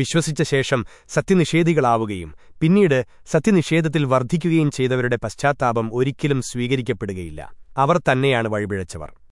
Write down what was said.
വിശ്വസിച്ച ശേഷം സത്യനിഷേധികളാവുകയും പിന്നീട് സത്യനിഷേധത്തിൽ വർദ്ധിക്കുകയും ചെയ്തവരുടെ പശ്ചാത്താപം ഒരിക്കലും സ്വീകരിക്കപ്പെടുകയില്ല. അവർ തന്നെയാണ് വഴിപിഴച്ചവർ.